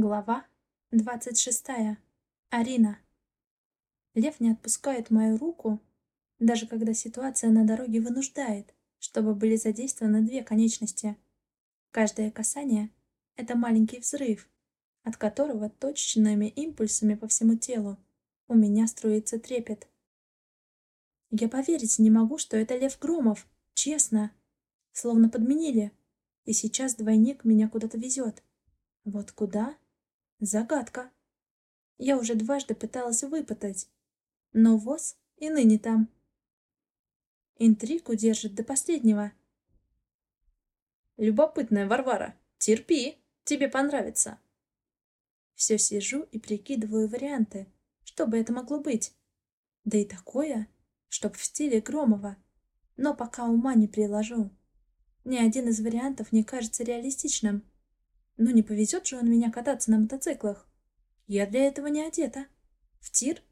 Глава двадцать шестая. Арина. Лев не отпускает мою руку, даже когда ситуация на дороге вынуждает, чтобы были задействованы две конечности. Каждое касание — это маленький взрыв, от которого точечными импульсами по всему телу у меня струится трепет. Я поверить не могу, что это Лев Громов, честно. Словно подменили, и сейчас двойник меня куда-то везет. Вот куда? Загадка. Я уже дважды пыталась выпытать, но ВОЗ и ныне там. Интригу держит до последнего. Любопытная Варвара, терпи, тебе понравится. Все сижу и прикидываю варианты, что бы это могло быть. Да и такое, чтоб в стиле Громова, но пока ума не приложу. Ни один из вариантов не кажется реалистичным. Ну не повезет же он меня кататься на мотоциклах. Я для этого не одета. В тир?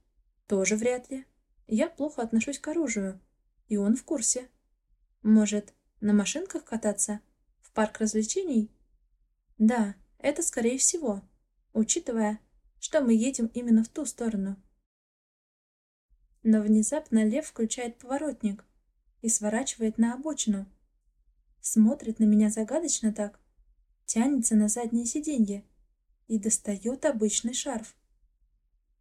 Тоже вряд ли. Я плохо отношусь к оружию. И он в курсе. Может, на машинках кататься? В парк развлечений? Да, это скорее всего, учитывая, что мы едем именно в ту сторону. Но внезапно лев включает поворотник и сворачивает на обочину. Смотрит на меня загадочно так, тянется на заднее сиденье и достает обычный шарф.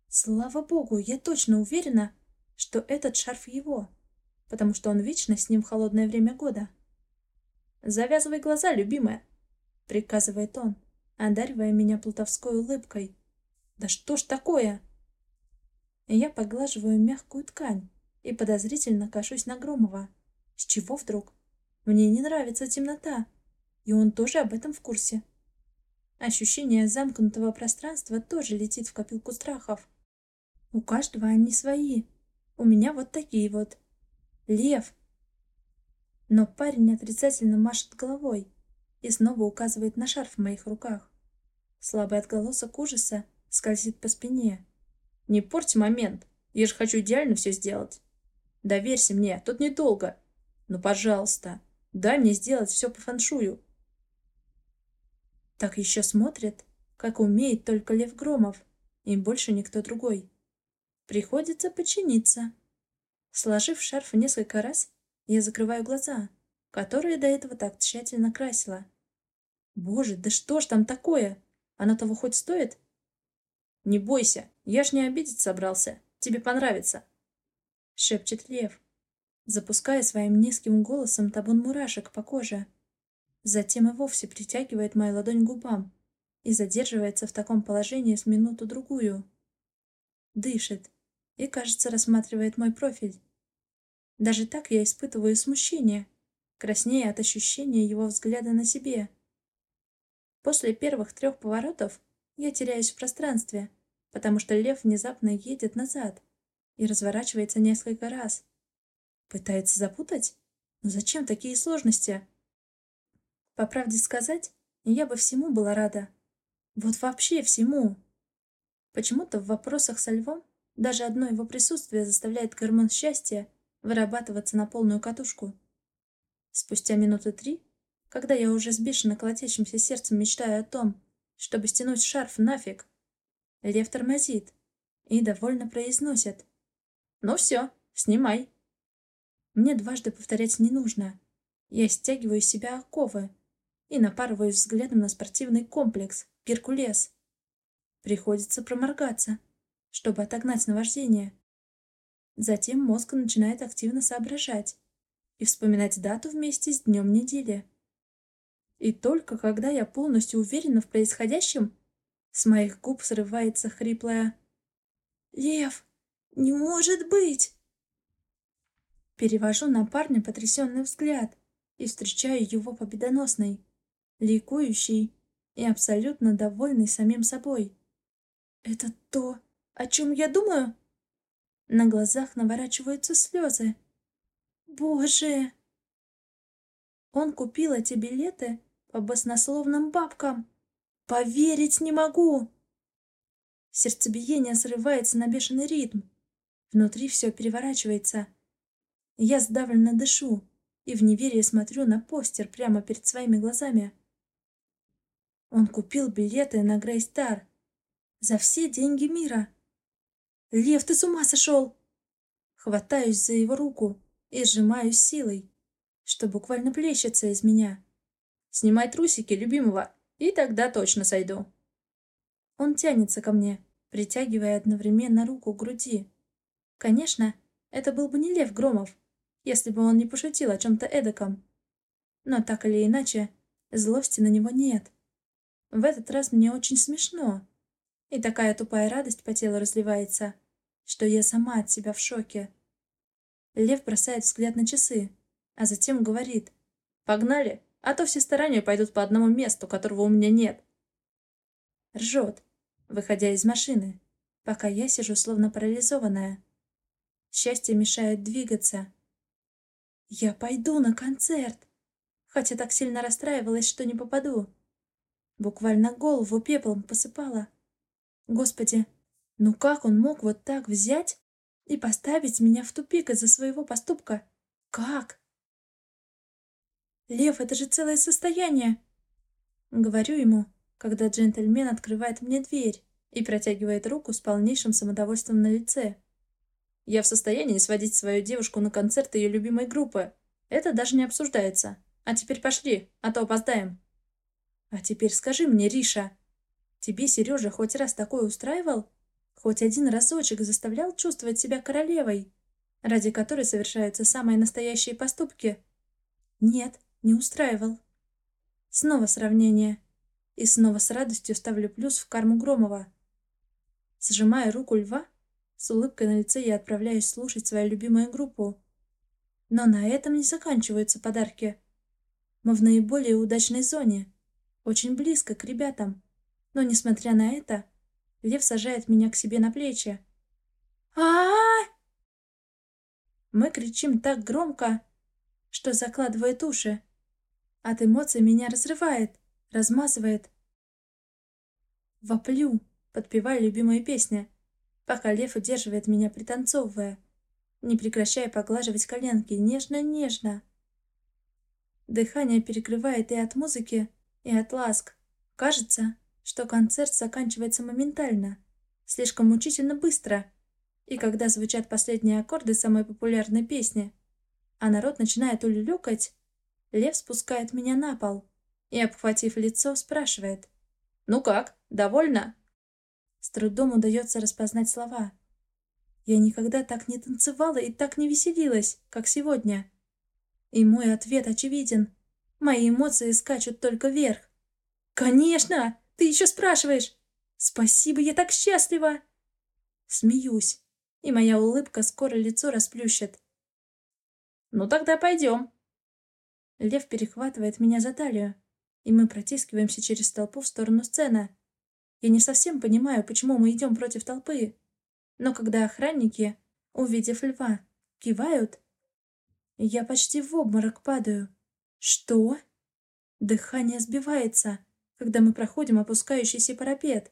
Слава богу, я точно уверена, что этот шарф его, потому что он вечно с ним в холодное время года. «Завязывай глаза, любимая!» — приказывает он, одаривая меня плутовской улыбкой. «Да что ж такое?» Я поглаживаю мягкую ткань и подозрительно кашусь на Громова. С чего вдруг? Мне не нравится темнота. И он тоже об этом в курсе. Ощущение замкнутого пространства тоже летит в копилку страхов. У каждого они свои. У меня вот такие вот. Лев. Но парень отрицательно машет головой и снова указывает на шарф в моих руках. Слабый отголосок ужаса скользит по спине. «Не порти момент. Я же хочу идеально все сделать. Доверься мне, тут недолго. Ну, пожалуйста, дай мне сделать все по фэншую. Так еще смотрит, как умеет только Лев Громов, и больше никто другой. Приходится подчиниться. Сложив шарф несколько раз, я закрываю глаза, которые до этого так тщательно красила. Боже, да что ж там такое? Оно того хоть стоит? Не бойся, я ж не обидеть собрался. Тебе понравится. Шепчет Лев, запуская своим низким голосом табун мурашек по коже. Затем и вовсе притягивает мою ладонь к губам и задерживается в таком положении с минуту-другую. Дышит и, кажется, рассматривает мой профиль. Даже так я испытываю смущение, краснея от ощущения его взгляда на себе. После первых трех поворотов я теряюсь в пространстве, потому что лев внезапно едет назад и разворачивается несколько раз. Пытается запутать? Но зачем такие сложности? По правде сказать, я бы всему была рада. Вот вообще всему. Почему-то в вопросах со львом даже одно его присутствие заставляет гормон счастья вырабатываться на полную катушку. Спустя минуты три, когда я уже с бешено колотящимся сердцем мечтаю о том, чтобы стянуть шарф нафиг, лев тормозит и довольно произносит. «Ну все, снимай». Мне дважды повторять не нужно. Я стягиваю с себя оковы, и напарываюсь взглядом на спортивный комплекс «Геркулес». Приходится проморгаться, чтобы отогнать наваждение. Затем мозг начинает активно соображать и вспоминать дату вместе с днем недели. И только когда я полностью уверена в происходящем, с моих губ срывается хриплое «Лев, не может быть!» Перевожу на парня потрясенный взгляд и встречаю его победоносный ликующий и абсолютно довольный самим собой. «Это то, о чем я думаю?» На глазах наворачиваются слезы. «Боже!» Он купил эти билеты по баснословным бабкам. Поверить не могу! Сердцебиение срывается на бешеный ритм. Внутри все переворачивается. Я сдавленно дышу и в неверии смотрю на постер прямо перед своими глазами. Он купил билеты на Грейстар. За все деньги мира. Лев, ты с ума сошел? Хватаюсь за его руку и сжимаюсь силой, что буквально плещется из меня. Снимай трусики, любимого, и тогда точно сойду. Он тянется ко мне, притягивая одновременно руку к груди. Конечно, это был бы не Лев Громов, если бы он не пошутил о чем-то эдаком. Но так или иначе, злости на него нет. В этот раз мне очень смешно. И такая тупая радость по телу разливается, что я сама от себя в шоке. Лев бросает взгляд на часы, а затем говорит. «Погнали, а то все старания пойдут по одному месту, которого у меня нет». Ржет, выходя из машины, пока я сижу словно парализованная. Счастье мешает двигаться. Я пойду на концерт, хотя так сильно расстраивалась, что не попаду. Буквально голову пеплом посыпала. Господи, ну как он мог вот так взять и поставить меня в тупик из-за своего поступка? Как? Лев, это же целое состояние. Говорю ему, когда джентльмен открывает мне дверь и протягивает руку с полнейшим самодовольством на лице. Я в состоянии сводить свою девушку на концерт ее любимой группы. Это даже не обсуждается. А теперь пошли, а то опоздаем. А теперь скажи мне, Риша, тебе Сережа хоть раз такое устраивал? Хоть один разочек заставлял чувствовать себя королевой, ради которой совершаются самые настоящие поступки? Нет, не устраивал. Снова сравнение. И снова с радостью ставлю плюс в карму Громова. Сжимая руку льва, с улыбкой на лице я отправляюсь слушать свою любимую группу. Но на этом не заканчиваются подарки. Мы в наиболее удачной зоне очень близко к ребятам. Но, несмотря на это, Лев сажает меня к себе на плечи. а а, Мы кричим так громко, что закладывает уши. От эмоций меня разрывает, размазывает. Воплю, подпевая любимые песни, пока Лев удерживает меня, пританцовывая, не прекращая поглаживать коленки нежно-нежно. Дыхание перекрывает и от музыки, и от ласк. Кажется, что концерт заканчивается моментально, слишком мучительно быстро. И когда звучат последние аккорды самой популярной песни, а народ начинает улюлюкать, Лев спускает меня на пол и, обхватив лицо, спрашивает. «Ну как, довольна?» С трудом удается распознать слова. Я никогда так не танцевала и так не веселилась, как сегодня. И мой ответ очевиден. Мои эмоции скачут только вверх. «Конечно! Ты еще спрашиваешь! Спасибо, я так счастлива!» Смеюсь, и моя улыбка скоро лицо расплющит. «Ну тогда пойдем!» Лев перехватывает меня за талию, и мы протискиваемся через толпу в сторону сцены. Я не совсем понимаю, почему мы идем против толпы, но когда охранники, увидев льва, кивают, я почти в обморок падаю. Что? Дыхание сбивается, когда мы проходим опускающийся парапет.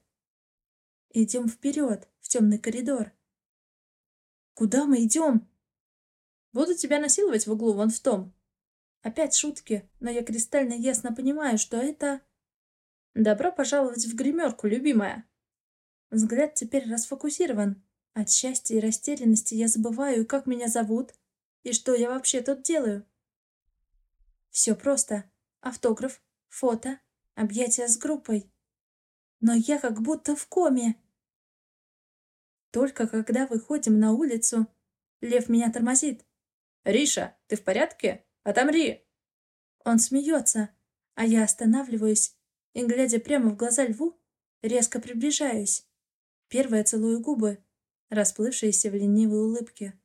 Идем вперед, в темный коридор. Куда мы идем? Буду тебя насиловать в углу вон в том. Опять шутки, но я кристально ясно понимаю, что это... Добро пожаловать в гримерку, любимая. Взгляд теперь расфокусирован. От счастья и растерянности я забываю, как меня зовут и что я вообще тут делаю. Все просто. Автограф, фото, объятия с группой. Но я как будто в коме. Только когда выходим на улицу, Лев меня тормозит. «Риша, ты в порядке? Отомри!» Он смеется, а я останавливаюсь и, глядя прямо в глаза льву, резко приближаюсь. Первая целую губы, расплывшиеся в ленивой улыбке.